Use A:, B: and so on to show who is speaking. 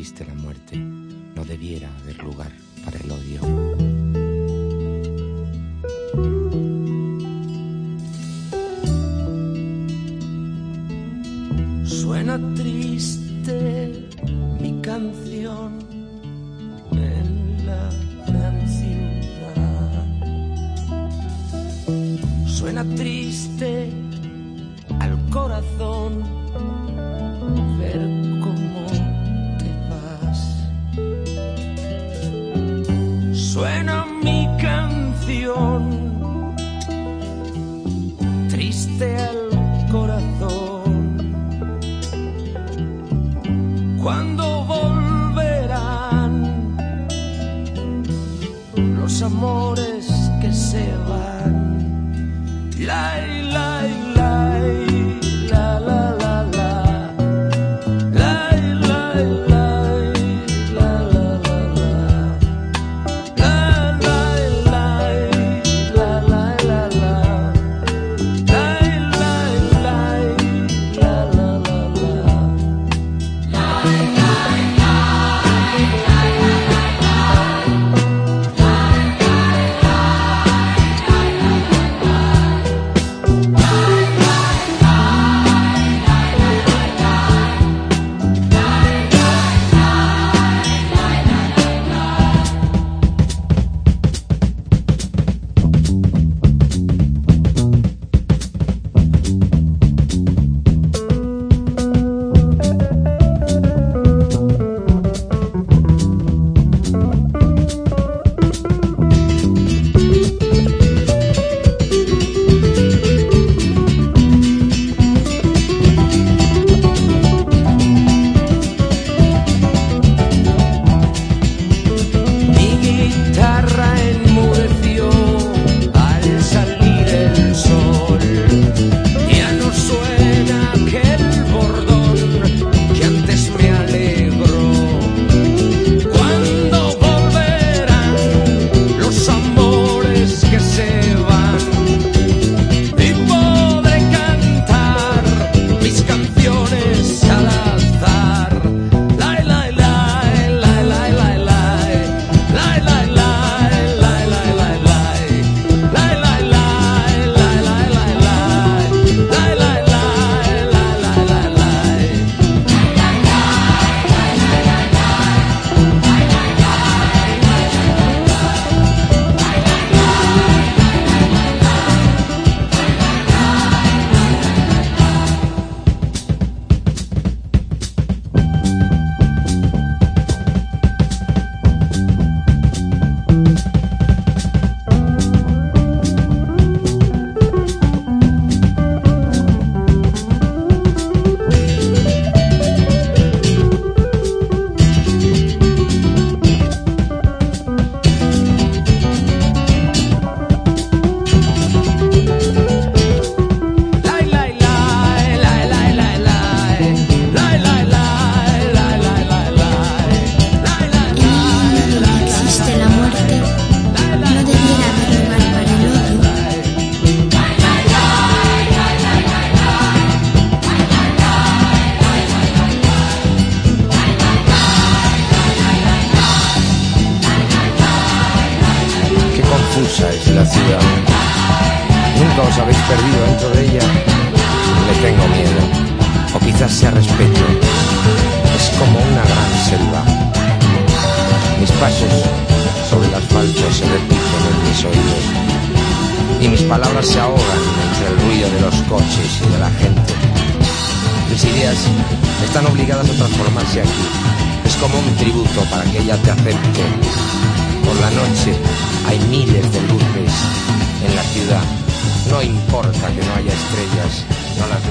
A: existe la muerte, no debiera haber lugar para el odio.
B: Suena triste mi canción en la gran ciudad. Suena triste al corazón cuando volverán los amores que se van. La, la,
A: Es la ciudad. Nunca os habéis perdido dentro de ella. Le tengo miedo. O quizás sea respeto. Es como una gran selva. Mis pasos sobre el asfalto se repiten en mis oídos. Y mis palabras se ahogan entre el ruido de los coches y de la gente. Mis ideas están obligadas a transformarse aquí. Es como un tributo para que ella te acepte. Por la noche hay miles de luces en la ciudad. No importa que no haya estrellas, no las